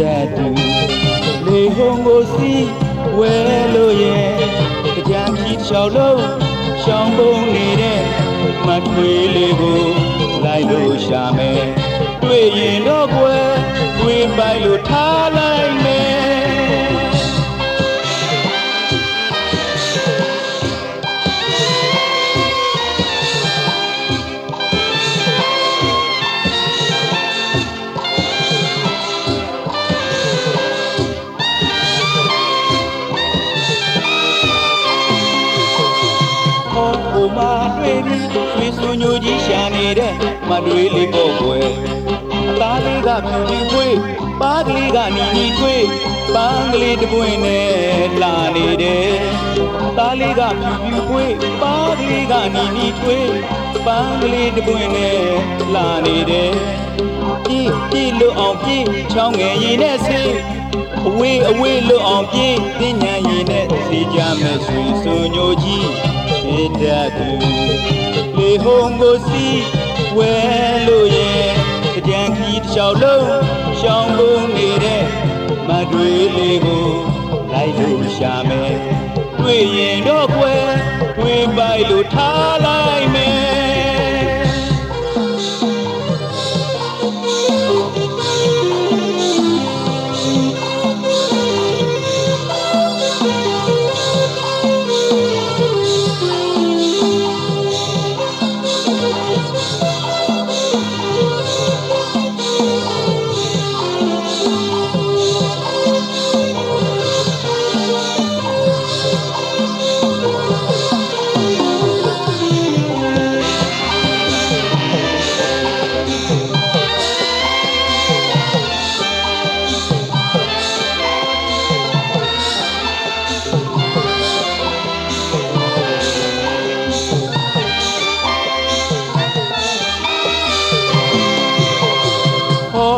တဲ့သူလေဟုံကိုစီးဝဲလို့ရဲ့ကြံကြီးချောက်လုံးရှောင်းပုံနေတဲ့မထွေးလေးကိုလိုက်လို့ရှာမယ်တွေ့ရင်တော့ကွယ်တွေ့ပိုက်လို့ထား မှာတွေ့ပြီးရွှေစွန်ညိုကြီးရှာနေတဲ့မတွေးလေးပေါ့ကွယ်အသားလေးကဖြူဖြူခွေးပါးကလေးကနီနီခွေးပန်းကလေးတစ်ပွင့်နဲ့လာနေတယ်အသားလေးကဖြူဖြူခွေးပါးကလေးကနီနီခွေးပန်းကလေးတစ်ပွင့်နဲ့လာနေတယ်ပြေးပြေးလို့အောင်ပြေးချောင်းငယ်ရည်နဲ့ဆေးအဝေးအဝေးလွတ်အောင်ပြေးပညာရည်နဲ့စီကြမဲ့ဆွေဆိုညိုကြီး ဖြစ်တတ်သူလေဟုံကိုစီဝဲလို့ရဲ့ကြံခီတစ်လျှောက်လုံးရှောင်းကုန်နေတဲ့မတွေးလေးကိုလိုက်လို့ရှာမယ်တွေ့ရင်တော့ကွယ်တွေ့ပိုက်လို့ထားလိုက်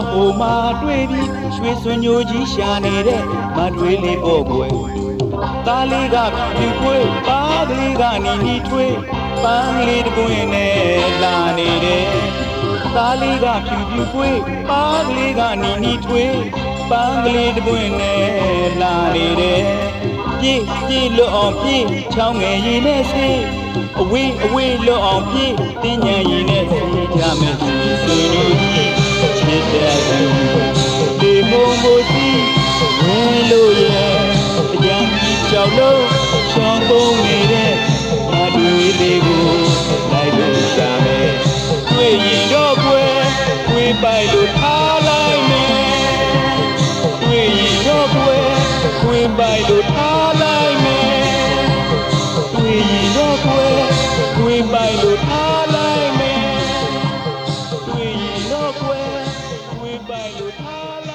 ဟောဟိုမှာတွေ့ပြီးရွှေစွန်ညိုကြီးရှာနေတဲ့မတွေးလေးပေါ့ကွယ်သားလေးကဖြူခွေးပါးကလေးကနီနီထွေးပန်းကလေးတစ်ပွင့်နဲ့လာနေတယ်သားလေးကဖြူဖြူခွေးပါးကလေးကနီနီထွေးပန်းကလေးတစ်ပွင့်နဲ့လာနေတယ်ပြေးပြေးလွတ်အောင်ပြေးချောင်းငယ်ရည်နဲ့ဆေးအဝေးအဝေးလွတ်အောင်ပြေးတင်းညံရည်နဲ့ဆေးကြမယ်ဆွေဆွေညိုကြီးချစ် လုံးရှောင်းကုန်နေတဲ့ဘာတွေလေးကိုလိုက်လို့ရှာမယ်တွေ့ရင်တော့ကွယ်ဝေးပိုက်လို့ထားလိုက်မယ်တွေ့ရင်တော့ကွယ်ဝေးပိုက်လို့ထားလိုက်မယ်တွေ့ရင်တော့ကွယ်ဝေးပိုက်လို့ထားလိုက်မယ်တွေ့ရင်တော့ကွယ်ဝေးပိုက်လို့ထား